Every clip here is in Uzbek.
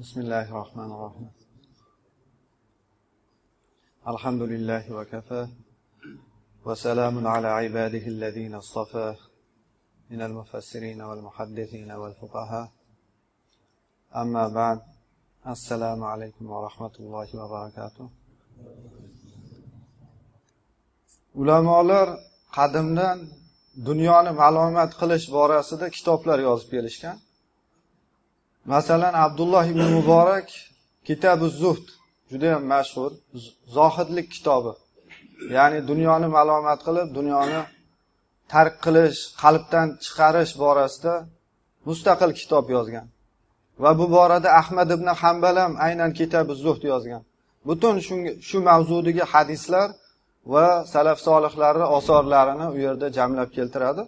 بسم الله الرحمن الرحيم الحمد لله وكفى وسلام على عباده الذين اصطفى من المفسرين والمحدثين والفقهاء أما بعد السلام عليكم ورحمة الله وبركاته ulamolar qadimdan dunyoni ma'lumot qilish borasida kitoblar yozib kelishgan Masalan abdulloh ibn muborak kitabu zuhd judayam mashhur zohidlik kitobi. Ya'ni dunyoni ma'lumot qilib dunyoni tark qilish qalbdan chiqarish borasida mustaqil kitob yozgan. Va bu borada ahmad ibn hambal ham aynan kitabi zuhd yozgan. Butun shu mavzudagi hadislar va salaf solihlarni osorlarini u yerda jamlab keltiradi.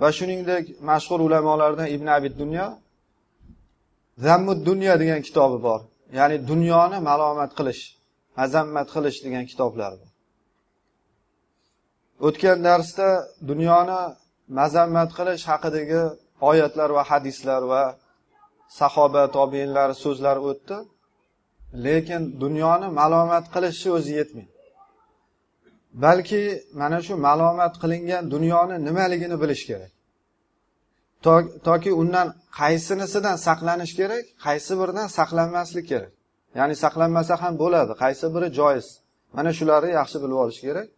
Va shuningdek mashhur ulamolardan ibn abid dunyo zammud dunyo degan kitobi bor. Ya'ni dunyoni malomat qilish mazammat qilish degan kitoblar bor. O'tgan darsda dunyoni mazammat qilish haqidagi oyatlar va hadislar va sahoba tobeinlar so'zlari o'tdi. Lekin dunyoni malomat qilishni o'zi yetmaydi. Balki mana shu malomat qilingan dunyoni nimaligini bilish kerak. Toki undan qaysinisidan saqlanish kerak qaysi biridan saqlanmaslik kerak. Ya'ni saqlanmasa ham bo'ladi qaysi biri joiz. Mana shularni yaxshi bilib olish kerak.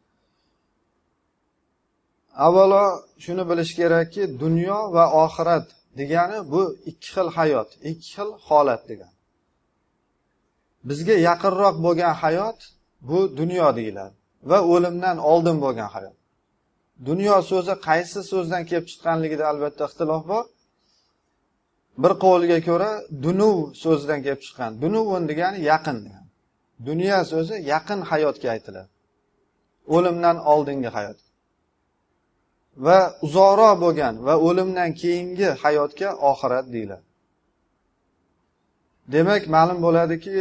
Avvalo shuni bilish kerakki dunyo va oxirat degani bu ikki xil hayot ikki xil holat degani. Bizga yaqinroq bo'lgan hayot bu dunyo deyiladi va o'limdan oldin bo'lgan hayot. Dunyo so'zi qaysi so'zdan kelib chiqqanligida albatta ixtilof bor. Bir qovulga ko'ra dunuv so'zidan kelib chiqqan. Dunuvun degani yaqin dunyo so'zi yaqin hayotga aytiladi. O'limdan oldingi hayot. Va uzoqroq bo'lgan va o'limdan keyingi hayotga oxirat deyiladi. Demak ma'lum bo'ladiki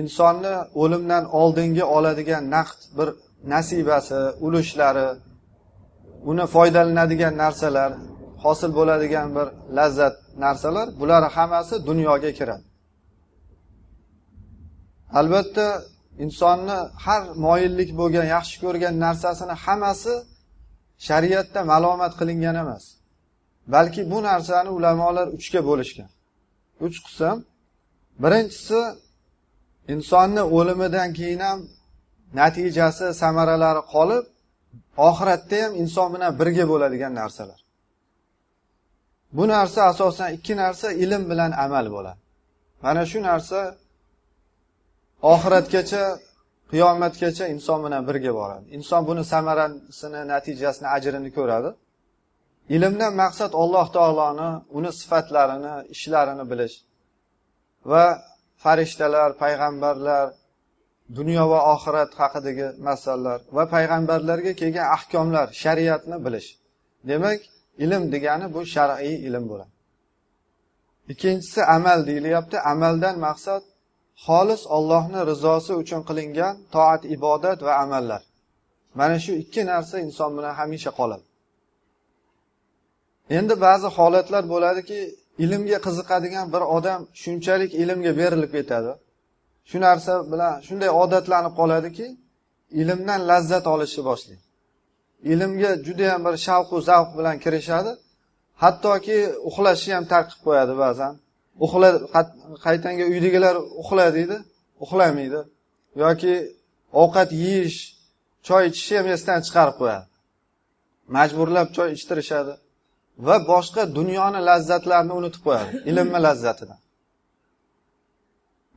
insonni o'limdan oldingi oladigan naqd bir nasibasi ulushlari uni foydalanadigan narsalar hosil bo'ladigan bir lazzat narsalar bular hammasi dunyoga kiradi. Albatta insonni har moyillik bo'lgan yaxshi ko'rgan narsasini hammasi shariatda malomat qilingan emas. Balki bu narsani ulamolar uchga bo'lishgan. Uch qism. Birinchisi insonni o'limidan keyin ham natijasi samaralari qolib oxiratda ham inson bilan birga bo'ladigan narsalar. Bu narsa asosan ikki narsa ilm bilan amal bo'ladi. Mana shu narsa oxiratgacha qiyomatgacha inson bilan birga boradi. Inson buni samarasini natijasini ajrini ko'radi. Ilmdan maqsad alloh taoloni uni sifatlarini ishlarini bilish va farishtalar payg'ambarlar dunyo va oxirat haqidagi masalalar va payg'ambarlarga kelgan ahkomlar shariatni bilish. Demak ilm degani bu shar'iy ilm bo'ladi. Ikkinchisi amal deyilyapti. Amaldan maqsad xolis ollohni rizosi uchun qilingan toat ibodat va amallar. Mana shu ikki narsa inson bilan hamisha qoladi. Endi ba'zi holatlar bo'ladiki ilmga qiziqadigan bir odam shunchalik ilmga berilib ketadi. Shu narsa bilan shunday odatlanib qoladiki ilmdan lazzat olishni boshlaydi. Ilmga judayam bir shavqu zavq bilan kirishadi. Hattoki uxlashni ham tark qilib qo'yadi ba'zan. Uxla qaytanga uydagilar uxla deydi uxlamaydi. Yoki ovqat yeyish choy ichishni ham esdan chiqarib qo'yadi. Majburlab choy ichtirishadi. Va boshqa dunyoni lazzatlarini unutib qo'yadi ilmni lazzatidan.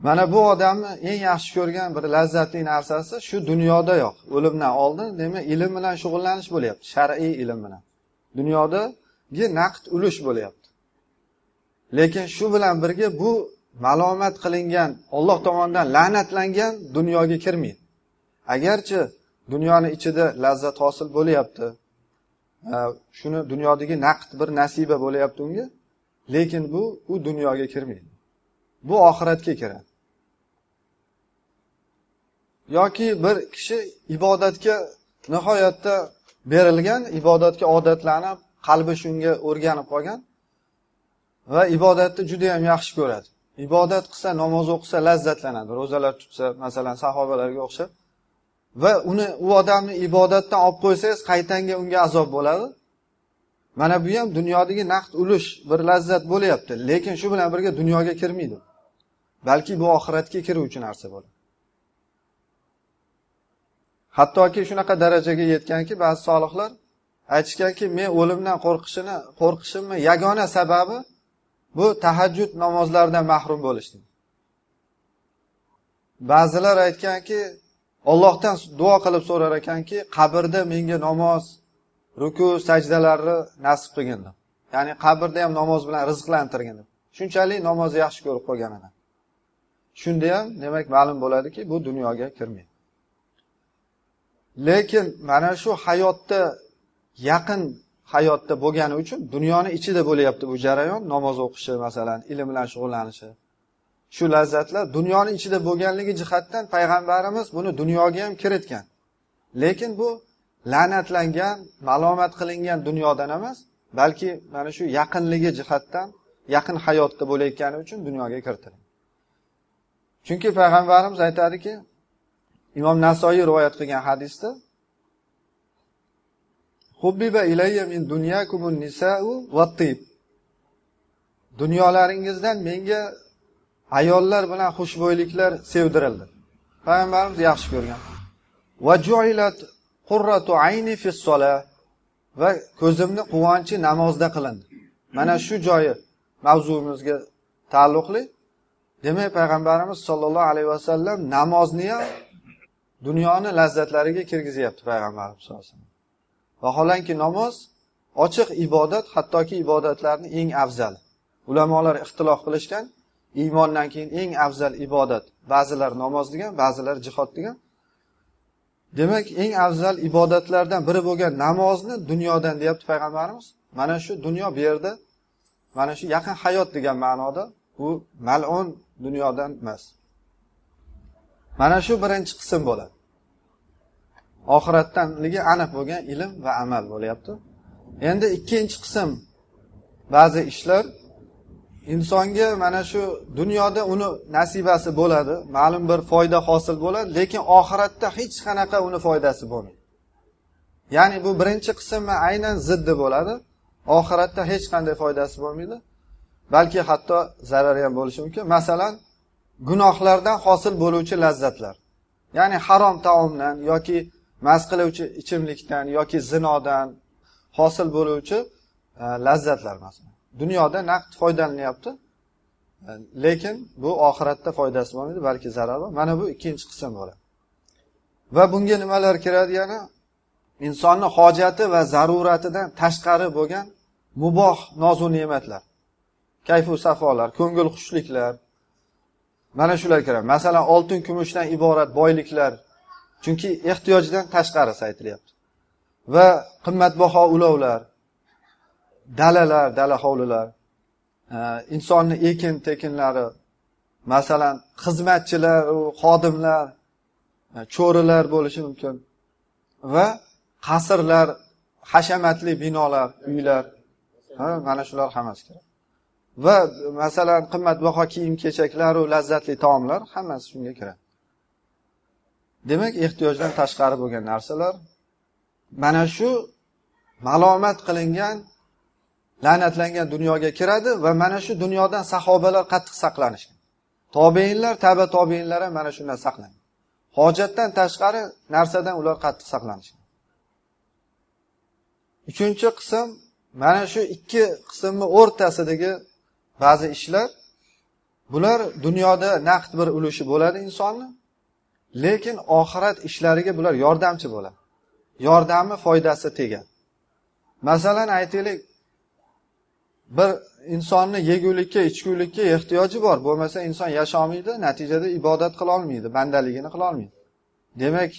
Mana bu odamni eng yaxshi ko'rgan bir lazzatli narsasi shu dunyodayoq. O'limdan oldin demak ilm bilan shug'ullanish bo'lyapti shar'iy ilm bilan. Dunyodagi naqd ulush bo'lyapti. Lekin shu bilan birga bu malomat qilingan olloh tomonidan la'natlangan dunyoga kirmaydi. Agarchi dunyoni ichida lazzat hosil bo'lyapti shuni dunyodagi naqd bir nasiba bo'lyapti unga lekin bu u dunyoga kirmaydi. Bu oxiratga kiradi. Yoki bir kishi ibodatga nihoyatda berilgan ibodatga odatlanib qalbi shunga o'rganib qolgan va ibodatni juda yam yaxshi ko'radi. Ibodat qilsa namoz o'qisa lazzatlanadi ro'zalar tutsa masalan sahobalarga o'xshab va uni u odamni ibodatdan olib qo'ysangiz qaytanga unga azob bo'ladi. Mana bu ham dunyodagi naqd ulush bir lazzat bo'lyapti. Lekin shu bilan birga dunyoga kirmaydi. Balki bu oxiratga kiruvchi narsa bo'ladi. Hattoki shunaqa darajaga yetganki ba'zi solihlar aytishganki men o'limdan qo'rqishini qo'rqishimni yagona sababi bu tahajjud namozlaridan mahrum bo'lishdim ba'zilar aytganki ollohdan duo qilib so'rar ekanki qabrda menga namoz ruku sajdalarni nasib qilgin deb ya'ni qabrda ham namoz bilan rizqlantirgin deb shunchalik namozni yaxshi ko'rib qolgan ekan shunda ham demak ma'lum bo'ladiki bu dunyoga kirmaydi. Lekin mana shu hayotda yaqin hayotda bo'lgani uchun dunyoni ichida bo'lyapti bu jarayon. Namoz o'qishi masalan ilm bilan shug'ullanishi. Shu lazzatlar dunyoni ichida bo'lganligi jihatdan payg'ambarimiz buni dunyoga ham kiritgan. Lekin bu la'natlangan malomat qilingan dunyodan emas balki mana shu yaqinligi jihatdan yaqin hayotda bo'layotgani uchun dunyoga kiritilgan chunki payg'ambarimiz aytadiki imom nasoiy rivoyat qilgan hadisda hubbiba ilayya min dunyakumun nisau va tib. Dunyolaringizdan menga ayollar bilan xushbo'yliklar sevdirildi. Payg'ambarimiz yaxshi ko'rgan. Va juilat qurratu ayni fi va ko'zimni quvonchi namozda qilindi. Mana shu joyi mavzumizga taalluqli. Demak payg'ambarimiz sollallohu alayhi vasallam namozni ham dunyoni lazzatlariga kirgizyapti payg'ambarimiz sallallohu alayhi vasallam. Vaholanki namoz ochiq ibodat hattoki ibodatlarni eng afzali. Ulamolar ixtilof qilishgan iymondan keyin eng afzal ibodat. Ba'zilar namoz degan ba'zilar jihod degan. Demak eng afzal ibodatlardan biri bo'lgan namozni dunyodan deyapti payg'ambarimiz. Mana shu dunyo bu yerda mana shu yaqin hayot degan ma'noda u mal'un dunyodan emas. Mana shu birinchi qism bo'ladi. Oxiratdanligi aniq bo'lgan ilm va amal bo'lyapti. Endi ikkinchi qism ba'zi ishlar. Insonga mana shu dunyoda uni nasibasi bo'ladi ma'lum bir foyda hosil bo'ladi lekin oxiratda hech qanaqa uni foydasi bo'lmaydi. Ya'ni bu birinchi qismi aynan ziddi bo'ladi. Oxiratda hech qanday foydasi bo'lmaydi balki hatto zarari ham bo'lishi mumkin. Masalan gunohlardan hosil bo'luvchi lazzatlar. Ya'ni harom taomdan yoki mast qiluvchi ichimlikdan yoki zinodan hosil bo'luvchi e, lazzatlar masalan dunyoda naqd foydalanyapti e, lekin bu oxiratda foydasi bo'lmaydi balki zarar bor. Mana bu ikkinchi qism bo'ladi. Va bunga nimalar kiradi? Yana insonni hojati va zaruratidan tashqari bo'lgan muboh nozu ne'matlar. Kayfu safolar ko'ngil xushliklar. Mana shular kiradi. Masalan oltin kumushdan iborat boyliklar. Chunki ehtiyojdan tashqarisi aytilyapti va qimmatbaho ulovlar dalalar dala hovlilar e, insonni ekin tekinlari masalan xizmatchilar xodimlar e, cho'rilar bo'lishi mumkin va qasrlar hashamatli binolar uylar mana shular hammasi kiradi va masalan qimmatbaho kiyim kechaklaru lazzatli taomlar hammasi shunga kiradi. Demak ehtiyojdan tashqari bo'lgan narsalar mana shu malomat qilingan la'natlangan dunyoga kiradi va mana shu dunyodan sahobalar qattiq saqlanishgan. Tobeinlar taba tobeinlar ham mana shundan saqlangan. Hojatdan tashqari narsadan ular qattiq saqlanishgan. Uchinchi qism mana shu ikki qismni o'rtasidagi ba'zi ishlar. Bular dunyoda naqd bir ulushi bo'ladi insonni. Lekin oxirat ishlariga bular yordamchi bo'ladi yordami foydasi tegadi masalan aytaylik bir insonni yegulikka ichgulikka ehtiyoji bor. Bo'lmasa inson yasholmaydi natijada ibodat qilolmaydi bandaligini qilolmaydi demak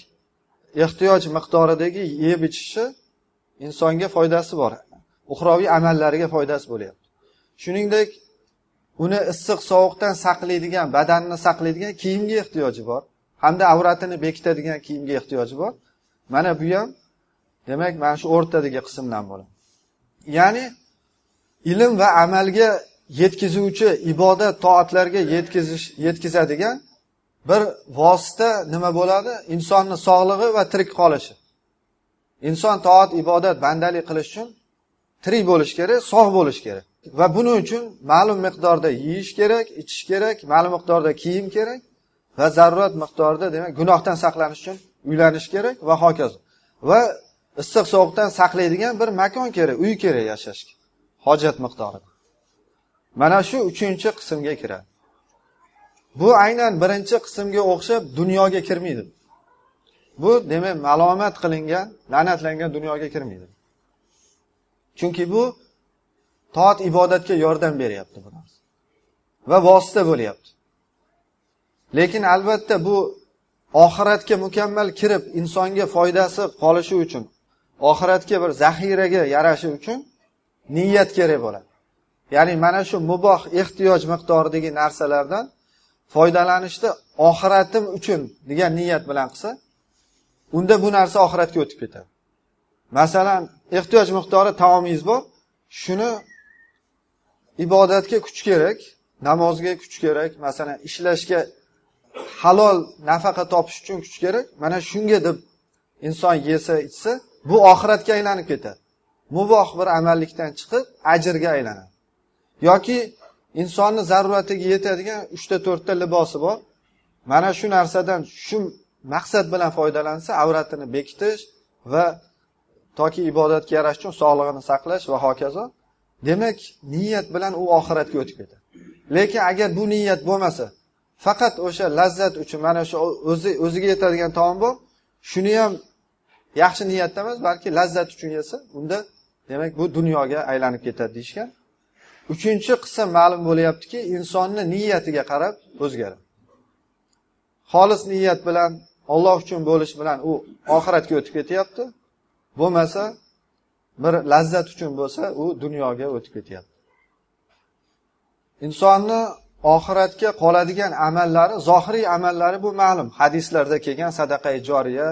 ehtiyoj miqdoridagi yeb ichishi insonga foydasi bor. Uxroviy amallariga foydasi bo'lyapti. Shuningdek uni issiq sovuqdan saqlaydigan badanni saqlaydigan kiyimga ehtiyoji bor. Hamda avratini bekitadigan kiyimga ehtiyoji bor. Mana bu ham demak mana shu o'rtadagi qismdan bo'ladi. Ya'ni ilm va amalga yetkazuvchi ibodat toatlarga yetkazish yetkazadigan bir vosita nima bo'ladi? Insonni sog'lig'i va tirik qolishi. Inson toat ibodat bandalik qilish uchun tirik bo'lishi kerak sog' bo'lishi kerak. Va buning uchun ma'lum miqdorda yeyish kerak ichish kerak ma'lum miqdorda kiyim kerak. Va zarurat miqdorida demak gunohdan saqlanish uchun uylanish kerak va hokazo. Va issiq sovuqdan saqlaydigan bir makon kerak uy kerak yashashga hojat miqdorida mana shu uchinchi qismga kiradi. Bu aynan birinchi qismga o'xshab dunyoga kirmaydi. Bu demak malomat qilingan la'natlangan dunyoga kirmaydi. Chunki bu toat ibodatga yordam beryapti bu narsa. Va vosita bo'lyapti. Lekin albatta bu oxiratga mukammal kirib insonga foydasi qolishi uchun oxiratga bir zaxiraga yarashi uchun niyat kerak bo'ladi. Ya'ni mana shu muboh ehtiyoj miqdoridagi narsalardan foydalanishni oxiratim uchun degan niyat bilan qilsa unda bu narsa oxiratga o'tib ketadi. Masalan ehtiyoj miqdori taomingiz bor shuni ibodatga kuch kerak namozga kuch kerak masalan ishlashga halol nafaqa topish uchun kuch kerak. Mana shunga deb inson yesa ichsa bu oxiratga aylanib ketadi. Muboh bir amallikdan chiqib ajrga aylanadi. Yoki insonni zaruratiga yetadigan uchta to'rtta libosi bor. Mana shu narsadan shu maqsad bilan foydalansa avratini bekitish va toki ibodatga yarash uchun sog'lig'ini saqlash va hokazo demak niyat bilan u oxiratga o'tib ketadi. Lekin agar bu niyat bo'lmasa faqat o'sha lazzat uchun mana shu o'zi o'ziga yetadigan taom bor shuni ham yaxshi niyatda emas balki lazzat uchun yesa unda demak bu dunyoga aylanib ketadi deyishgan. Uchinchi qism ma'lum bo'lyaptiki insonni niyatiga qarab o'zgaradi. Xolis niyat bilan olloh uchun bo'lish bilan u oxiratga o'tib ketyapti. Bo'lmasa bir lazzat uchun bo'lsa u dunyoga o'tib ketyapti. Insonni oxiratga qoladigan amallari zohiriy amallari bu ma'lum. Hadislarda kelgan sadaqa joriya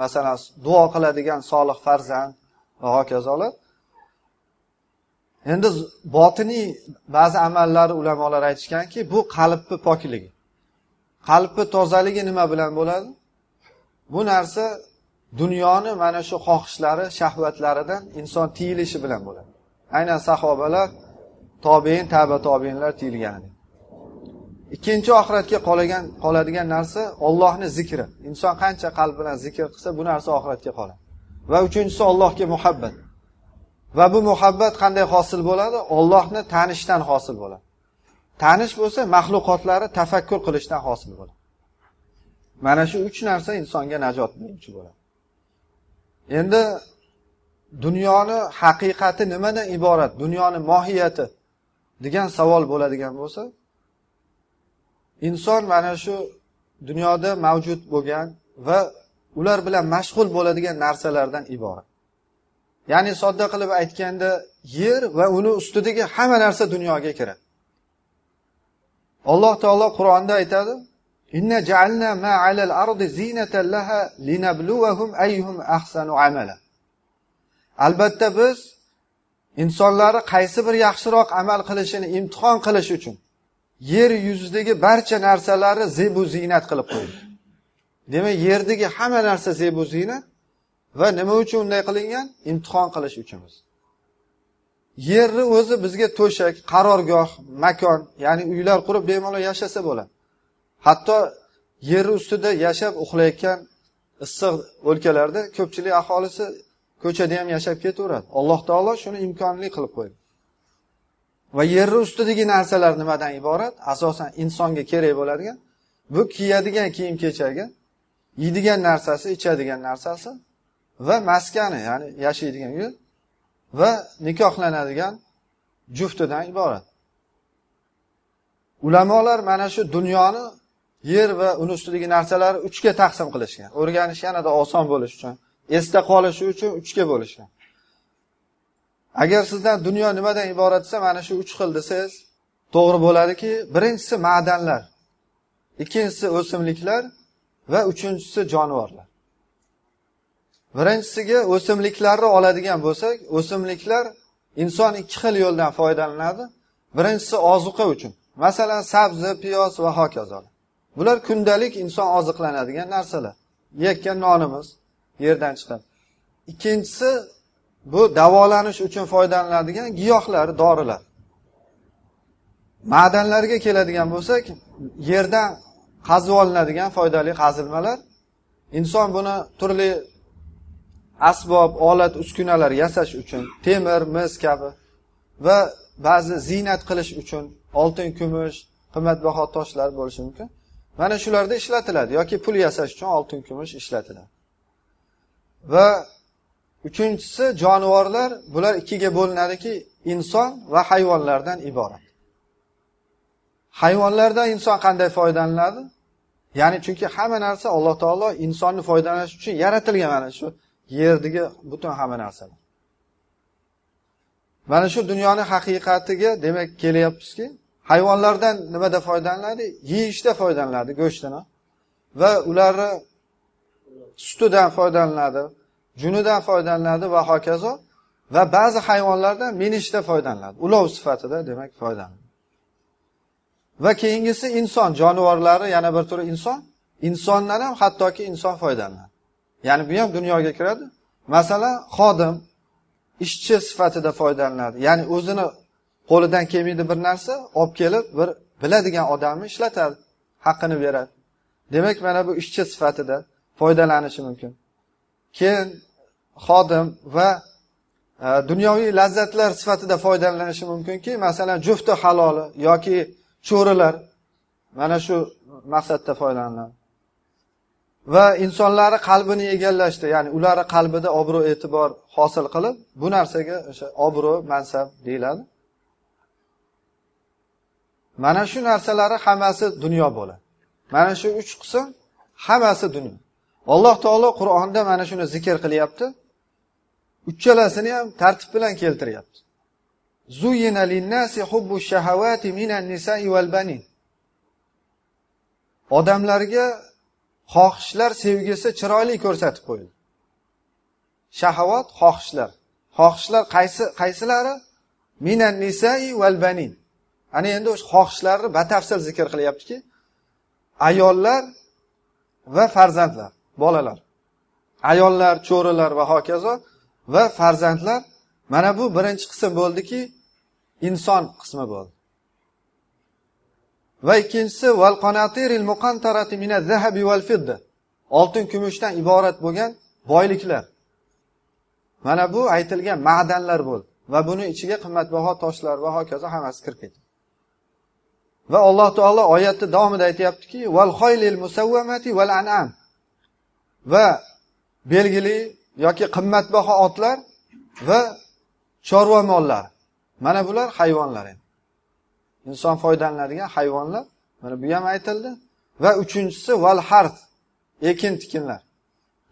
masalan duo qiladigan solih farzand va hokazolar. Endi botiniy ba'zi amallar ulamolar aytishganki bu qalbni pokligi qalbni tozaligi nima bilan bo'ladi? Bu narsa dunyoni mana shu xohishlari shahvatlaridan inson tiyilishi bilan bo'ladi. Aynan sahobalar tobein taba tobeinlar tiyilgan ikkinchi oxiratga qolagan qoladigan narsa ollohni zikri. Inson qancha qalb bilan zikr qilsa bu narsa oxiratga qoladi va uchinchisi ollohga muhabbat. Va bu muhabbat qanday hosil bo'ladi? Ollohni tanishdan hosil bo'ladi. Tanish bo'lsa maxluqotlari tafakkur qilishdan hosil bo'ladi. Mana shu uch narsa insonga najot beruvchi bo'ladi. Endi dunyoni haqiqati nimadan iborat? Dunyoni mohiyati degan savol bo'ladigan bo'lsa inson mana shu dunyoda mavjud bo'lgan va ular bilan mashg'ul bo'ladigan narsalardan iborat. Ya'ni sodda qilib aytganda yer va uni ustidagi hamma narsa dunyoga kiradi. Alloh taolo qur'onda aytadi inna ja'alna ma 'alal ardi zinatan laha linabluwahum ayyuhum ahsanu amala. Albatta biz insonlari qaysi bir yaxshiroq amal qilishini imtihon qilish uchun yer yuzidagi barcha narsalari zebu ziynat qilib qo'ydi demak yerdagi hamma narsa zebu ziynat va nima uchun unday qilingan? Imtihon qilish uchun yerni o'zi bizga to'shak qarorgoh makon ya'ni uylar qurib bemalol yashasa bo'ladi. Hatto yer ustida yashab uxlayotgan issiq o'lkalarda ko'pchilik aholisi ko'chada ham yashab ketaveradi. Alloh taolo shuni imkonli qilib qo'ydi. Va yerni ustidagi narsalar nimadan iborat? Asosan insonga kerak bo'ladigan bu kiyadigan kiyim kechagi yeydigan narsasi ichadigan narsasi va maskani ya'ni yashaydigan uyi va nikohlanadigan juftidan iborat. Ulamolar mana shu dunyoni yer va uni ustidagi narsalarni uchga taqsim qilishgan. O'rganish yanada oson bo'lishi uchun esda qolishi uchun uchga bo'lishgan. Agar sizdan dunyo nimadan iborat desa mana shu uch xil desangiz to'g'ri bo'ladiki. Birinchisi ma'danlar ikkinchisi o'simliklar va uchinchisi jonivorlar. Birinchisiga o'simliklarni oladigan bo'lsak o'simliklar inson ikki xil yo'ldan foydalanadi. Birinchisi ozuqa uchun. Masalan sabzi piyoz va hokazo bular kundalik inson oziqlanadigan narsalar. Yeyotgan nonimiz yerdan chiqadi. Ikkinchisi bu davolanish uchun foydalaniladigan giyohlar dorilar. Ma'danlarga keladigan bo'lsak yerdan qazib olinadigan foydali qazilmalar. Inson buni turli asbob olat uskunalar yasash uchun temir mis kabi va ba'zi ziynat qilish uchun oltin kumush qimmatbaho toshlar bo'lishi mumkin. Mana shularda ishlatiladi yoki pul yasash uchun oltin kumush ishlatiladi. Va uchinchisi jonivorlar bular ikkiga bo'linadiki inson va hayvonlardan iborat. Hayvonlardan inson qanday foydalanadi ya'ni chunki hamma narsa alloh taolo insonni foydalanish uchun yaratilgan. Mana shu yerdagi butun hamma narsalar. Mana shu dunyoni haqiqatiga demak kelyapmizki hayvonlardan nimada foydalanadi yeyishda foydalanadi go'shtini. Va ularni sutidan foydalanadi junidan foydalanadi va hokazo. Va ba'zi hayvonlardan minishda foydalanadi. Ulov sifatida demak foydalanadi. Va keyingisi inson jonivorlari yana bir turi inson. Insondan ham hattoki inson foydalanadi. Ya'ni bu ham dunyoga kiradi. Masalan xodim ishchi sifatida foydalanadi. Ya'ni o'zini qo'lidan kelmaydi bir narsa olib kelib bir biladigan odamni ishlatadi haqqini beradi. Demak mana bu ishchi sifatida foydalanishi mumkin. Keyin xodim va e, dunyoviy lazzatlar sifatida foydalanishi mumkinki masalan jufti haloli yoki cho'rilar mana shu maqsadda foydalaniladi. Va insonlarni qalbini egallashda ya'ni ularni qalbida obro' e'tibor hosil qilib bu narsaga o'sha obro' mansab deyiladi. Mana shu narsalari hammasi dunyo bo'ladi. Mana shu uch qism hammasi dunyo. Alloh taolo qur'onda mana shuni zikr qilyapti. uchalasini ham tartib bilan keltiryapti. Zuyina linnasi hubbu shahawati minan nisa'i val banin. Odamlarga xohishlar sevgisi chiroyli ko'rsatib qo'yildi. Shahavot xohishlar. Xohishlar qaysi qaysilari? Minan nisai val banin. Ana endi o'sha xohishlarni batafsil zikr qilyaptiki ayollar va farzandlar bolalar. Ayollar cho'rilar va hokazo va farzandlar mana bu birinchi qism bo'ldiki inson qismi bo'ldi. Va ikkinchisi val qanatiril muqantarati mina zahabi val fidda. Oltin kumushdan iborat bo'lgan boyliklar. Mana bu aytilgan ma'danlar bo'ldi va buni ichiga qimmatbaho toshlar va hokazo hammasi kirib ketdi. Va alloh taolo oyatni davomida aytyaptiki val xoylil musavvamati val an'am va belgili yoki qimmatbaho otlar va chorva mollar. Mana bular hayvonlar endi. Inson foydalanadigan hayvonlar. Mana bu ham aytildi. Va uchinchisi val harf ekin tikinlar.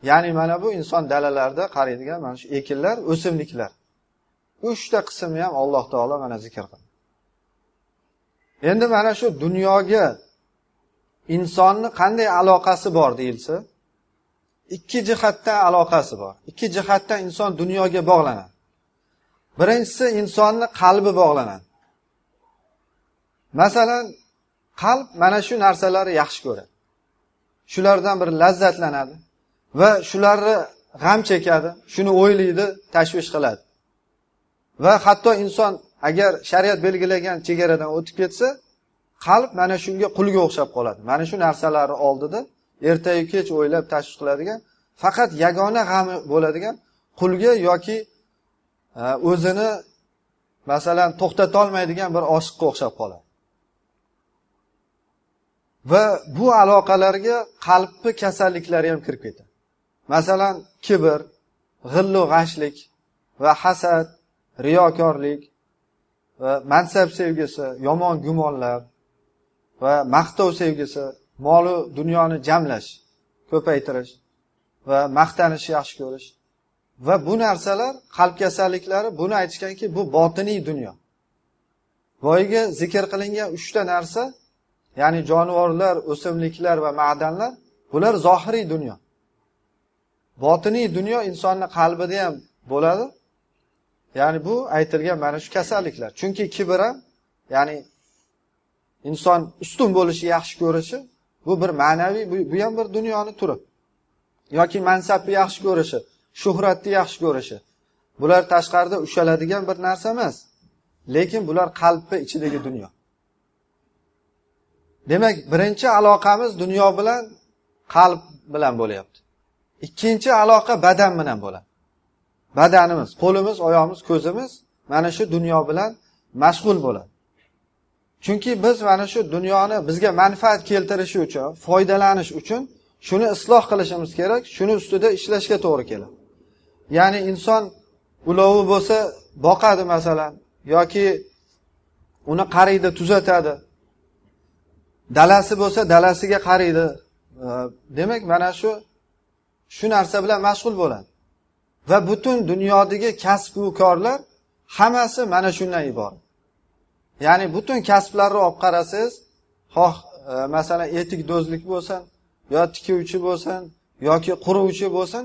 Ya'ni mana bu inson dalalarida qaraydigan mana shu ekinlar o'simliklar. Uchta qismni ham alloh taolo mana zikr qildi. Endi mana shu dunyoga insonni qanday aloqasi bor deyilsa ikki jihatdan aloqasi bor. Ikki jihatdan inson dunyoga bog'lanadi. Birinchisi insonni qalbi bog'lanadi. Masalan qalb mana shu narsalarni yaxshi ko'radi. Shulardan bir lazzatlanadi va shularni g'am chekadi shuni o'ylaydi tashvish qiladi. Va hatto inson agar shariat belgilagan chegaradan o'tib ketsa qalb mana shunga qulga o'xshab qoladi. Mana shu narsalarni oldida ertayu kech o'ylab tashvish qiladigan faqat yagona g'ami bo'ladigan qulga yoki e, o'zini masalan to'xtatolmaydigan bir oshiqqa o'xshab qoladi. Va bu aloqalarga qalbni kasalliklari ham kirib ketadi. Masalan kibr g'illu g'ashlik va hasad riyokorlik va mansab sevgisi yomon gumonlar va maqtov sevgisi molu dunyoni jamlash ko'paytirish va maqtanishni yaxshi ko'rish. Va bu narsalar qalb kasalliklari buni aytishganki bu botiniy dunyo. Boyagi zikr qilingan uchta narsa ya'ni jonivorlar o'simliklar va ma'danlar bular zohiriy dunyo. Botiniy dunyo insonni qalbida ham bo'ladi. Ya'ni bu aytilgan mana shu kasalliklar. Chunki kibr ham ya'ni inson ustun bo'lishni yaxshi ko'rishi bu bir ma'naviy bu ham bir dunyoni turi. Yoki mansabni yaxshi ko'rishi shuhratni yaxshi ko'rishi. Bular tashqarida ushaladigan bir narsa emas. Lekin bular qalbni ichidagi dunyo. Demak birinchi aloqamiz dunyo bilan qalb bilan bo'lyapti. Ikkinchi aloqa badan bilan bo'ladi. Badanimiz qo'limiz oyog'imiz ko'zimiz mana shu dunyo bilan mashg'ul bo'ladi. Chunki biz mana shu dunyoni bizga manfaat keltirishi uchun foydalanish uchun shuni isloh qilishimiz kerak shuni ustida ishlashga to'g'ri keladi. Ya'ni inson ulovi bo'lsa boqadi masalan yoki uni qariydi tuzatadi. Dalasi bo'lsa dalasiga qaraydi demak mana shu shu narsa bilan mashg'ul bo'ladi. Va butun dunyodagi kasbu korlar hammasi mana shundan iborat. Ya'ni butun kasblarni olib qarasangiz xoh e, masalan etik do'zlik bo'lsin yo tikuvchi bo'lsin yoki quruvchi bo'lsin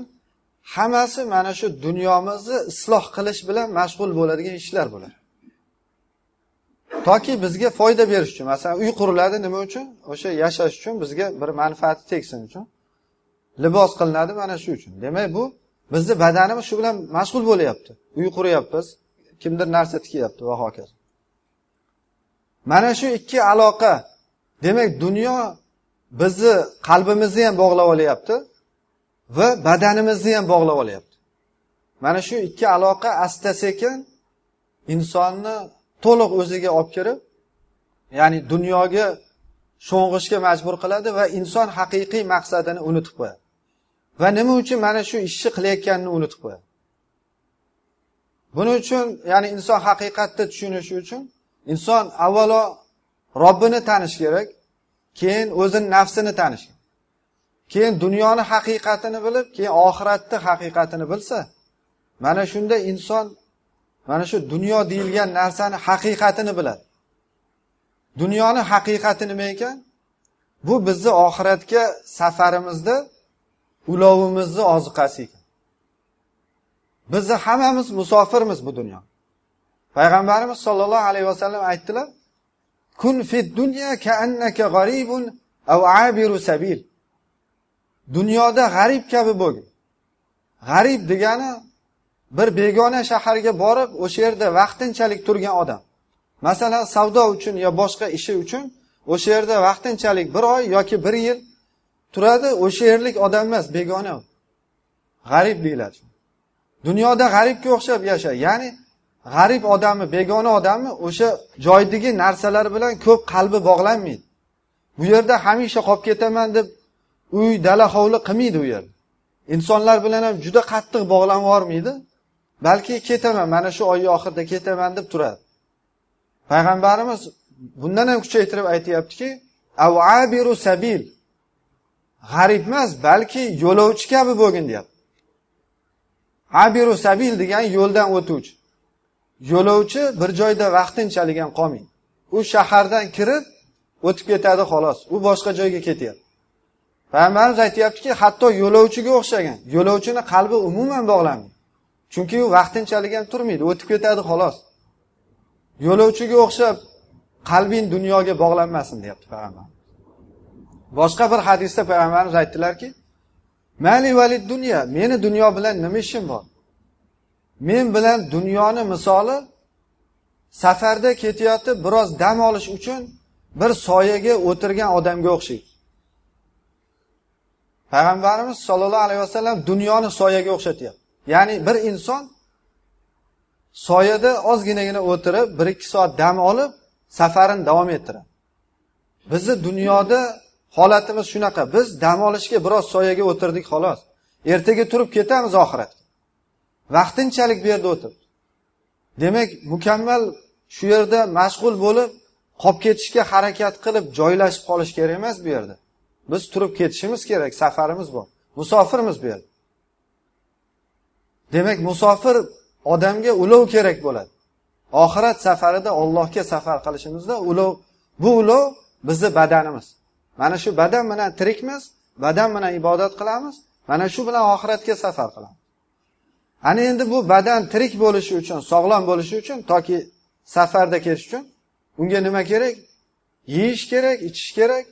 hammasi mana shu dunyomizni isloh qilish bilan mashg'ul bo'ladigan ishlar bo'ladi. Toki bizga foyda berish uchun masalan uy quriladi nima uchun? O'sha yashash uchun bizga bir manfaati tegsin uchun libos qilinadi mana shu uchun. Demak bu bizni badanimiz shu bilan mashg'ul bo'lyapti. Uy quryapmiz kimdir narsa tikyapti va hokazo. Mana shu ikki aloqa. Demak dunyo bizni qalbimizni ham bog'lab olyapti va badanimizni ham bog'lab olyapti. Mana shu ikki aloqa asta sekin insonni to'liq o'ziga olib kirib ya'ni dunyoga sho'ng'ishga majbur qiladi va inson haqiqiy maqsadini unutib qo'yadi. Va nima uchun mana shu ishni qilayotganini unutib qo'yadi. Buning uchun ya'ni inson haqiqatni tushunishi uchun inson avvalo robbini tanish kerak keyin o'zini nafsini tanish keyin dunyoni haqiqatini bilib keyin oxiratni haqiqatini bilsa mana shunda inson mana shu dunyo deyilgan narsani haqiqatini biladi. Dunyoni haqiqati nima ekan bu bizni oxiratga safarimizda ulovimizni oziqasi ekan. Bizni hammamiz musofirmiz bu dunyoda payg'ambarimiz sollallohu alayhi vasallam aytdilar kun fit dunya kaannaka g'aribun av abiru sabil. Dunyoda g'arib kabi bo'lgin. G'arib degani bir begona shaharga borib o'sha yerda vaqtinchalik turgan odam. Masalan savdo uchun yo boshqa ishi uchun o'sha yerda vaqtinchalik bir oy yoki bir yil turadi o'sha yerlik odam emas begona. G'arib deyiladi. Dunyoda g'aribga o'xshab yasha ya'ni g'arib odami begona odami o'sha joydagi narsalar bilan ko'p qalbi bog'lanmaydi. Bu yerda hamisha qolib ketaman deb uy dala hovli qilmaydi u yerda insonlar bilan ham juda qattiq bog'lanib yubormaydi balki ketaman mana shu oy oxirida ketaman deb turadi. Payg'ambarimiz bundan ham kuchaytirib aytyaptiki avabiru sabil. G'arib emas balki yo'lovchi kabi bo'lgin deyapti. Abiru sabil degani yo'ldan o'tuvchi. Yo'lovchi bir joyda vaqtinchalik ham qolmaydi. U shahardan kirib o'tib ketadi xolos. U boshqa joyga ketyapti. Payg'ambarimiz aytyaptiki hatto yo'lovchiga o'xshagan. Yo'lovchini qalbi umuman bog'lanmaydi. Chunki u vaqtinchalik ham turmaydi o'tib ketadi xolos. Yo'lovchiga o'xshab qalbing dunyoga bog'lanmasin deyapti payg'ambar boshqa bir hadisda payg'ambarimiz aytdilarki mali valid dunyo meni dunyo bilan nima ishim bor? Men bilan dunyoni misoli safarda ketayotib biroz dam olish uchun bir soyaga o'tirgan odamga o'xshaydi. Payg'ambarimiz sollallohu alayhi vasallam dunyoni soyaga o'xshatyapti. Ya'ni bir inson soyada ozginagina o'tirib bir ikki soat dam olib safarini davom ettiradi. Bizni dunyoda holatimiz shunaqa. Biz dam olishga biroz soyaga o'tirdik xolos. Ertaga turib ketamiz oxiratga. Vaqtinchalik bu yerda o'tib. Demak mukammal shu yerda mashg'ul bo'lib qolib ketishga harakat qilib joylashib qolish kerak emas bu yerda. Biz turib ketishimiz kerak safarimiz bor. Musofirmiz bu yerda. Demak musofir odamga ulov kerak bo'ladi. Oxirat safarida ollohga safar qilishimizda ulov bu ulov bizni badanimiz. Mana shu badan bilan tirikmiz badan bilan ibodat qilamiz mana shu bilan oxiratga safar qilamiz. Ana endi bu badan tirik bo'lishi uchun sog'lom bo'lishi uchun toki safarda ketish uchun unga nima kerak? Yeyish kerak ichish kerak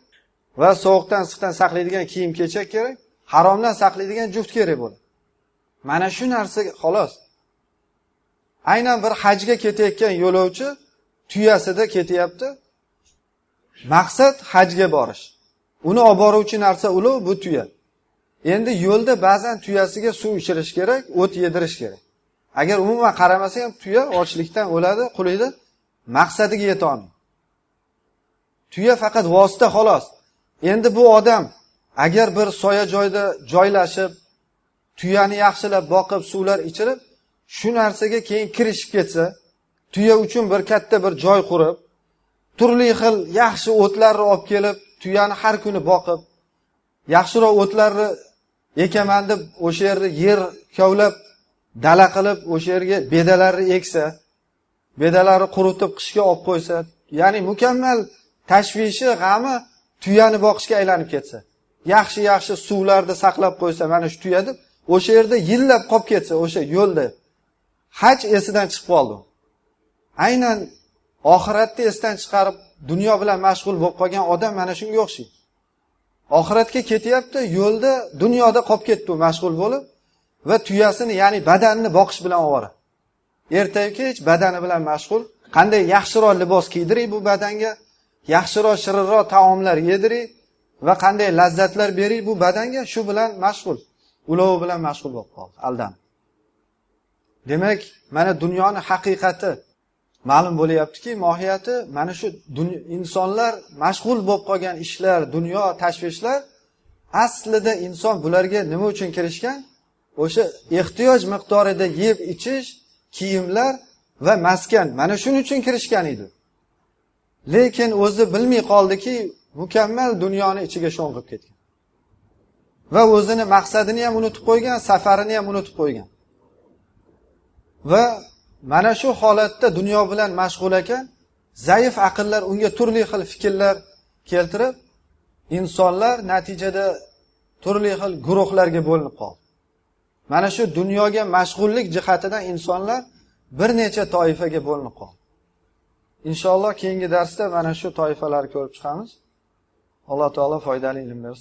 va sovuqdan issiqdan saqlaydigan kiyim kechak kerak haromdan saqlaydigan juft kerak bo'ladi. Mana shu narsa xolos. Aynan bir hajga ketayotgan yo'lovchi tuyasida ketyapti. Maqsad hajga borish. Uni olib boruvchi narsa ulov bu tuya. Endi yo'lda ba'zan tuyasiga suv ichirish kerak o't yedirish kerak. Agar umuman qaramasa ham tuya ochlikdan o'ladi quliydi maqsadiga yetolmaydi tuya faqat vosita xolos. Endi bu odam agar bir soya joyda joylashib tuyani yaxshilab boqib suvlar ichirib shu narsaga keyin kirishib ketsa tuya uchun bir katta bir joy qurib turli xil yaxshi o'tlarni olib kelib tuyani har kuni boqib yaxshiroq o'tlarni ekaman deb o'sha yerni yer kovlab dala qilib o'sha yerga bedalarni eksa bedalarni quritib qishga olib qo'ysa ya'ni mukammal tashvishi g'ami tuyani boqishga aylanib ketsa. Yaxshi yaxshi suvlarda saqlab qo'ysa mana shu tuya deb o'sha yerda yillab qolib ketsa o'sha yo'lda haj esidan chiqib qoldi. Aynan oxiratni esdan chiqarib dunyo bilan mashg'ul bo'lib qolgan odam mana shunga o'xshaydi. Oxiratga ketyapti yo'lda dunyoda qolib ketdi u mashg'ul bo'lib va tuyasini ya'ni badanini boqish bilan ovora. Ertayu kech badani bilan mashg'ul. Qanday yaxshiroq libos kiydiray bu badanga yaxshiroq shirinroq taomlar yediray va qanday lazzatlar beray bu badanga shu bilan mashg'ul. Ulovi bilan mashg'ul bo'lib qoldi aldanib. Demak mana dunyoni haqiqati ma'lum bo'lyaptiki mohiyati mana shu insonlar mashg'ul bo'lib qolgan ishlar dunyo tashvishlar aslida inson bularga nima uchun kirishgan? O'sha ehtiyoj miqdorida yeb ichish kiyimlar va maskan mana shuning uchun kirishgan edi. Lekin o'zi bilmay qoldiki mukammal dunyoni ichiga sho'ng'ib ketgan. Va o'zini maqsadini ham unutib qo'ygan safarini ham unutib qo'ygan. Va mana shu holatda dunyo bilan mashg'ul ekan zaif aqllar unga turli xil fikrlar keltirib insonlar natijada turli xil guruhlarga bo'linib qoldi. Mana shu dunyoga mashg'ullik jihatidan insonlar bir necha toifaga bo'linib qoldi. Inshaalloh keyingi darsda mana shu toifalarni ko'rib chiqamiz. Alloh taolo foydali ilm bersin.